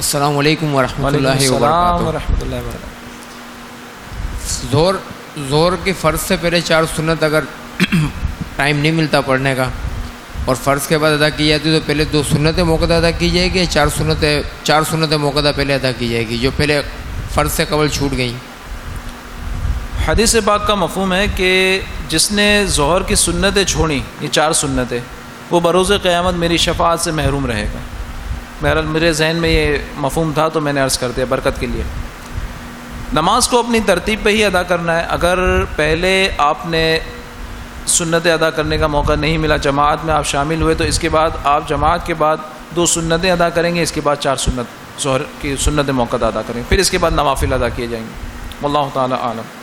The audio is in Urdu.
السلام علیکم ورحمۃ اللہ وبرکاتہ۔ زور زور کے فرض سے پہلے چار سنت اگر ٹائم نہیں ملتا پڑھنے کا اور فرض کے بعد ادا کی جاتی تو پہلے دو سنتیں موقع ادا کی جائے گی یا چار سنتیں چار سنتیں موقع پہلے ادا کی جائے گی جو پہلے فرض سے قبل چھوٹ گئیں۔ حدیث پاک کا مفہوم ہے کہ جس نے ظہر کی سنتیں چھوڑیں یہ چار سنتیں وہ بروز قیامت میری شفاعت سے محروم رہے گا۔ بہرحال میرے ذہن میں یہ مفہوم تھا تو میں نے عرض کر دیا برکت کے لیے۔ نماز کو اپنی ترتیب پہ ہی ادا کرنا ہے۔ اگر پہلے آپ نے سنتیں ادا کرنے کا موقع نہیں ملا، جماعت میں آپ شامل ہوئے، تو اس کے بعد آپ جماعت کے بعد دو سنتیں ادا کریں گے، اس کے بعد چار سنت، ظہر کی سنت موقع ادا کریں گے، پھر اس کے بعد نوافل ادا کیے جائیں گے۔ اللہ تعالیٰ عالم۔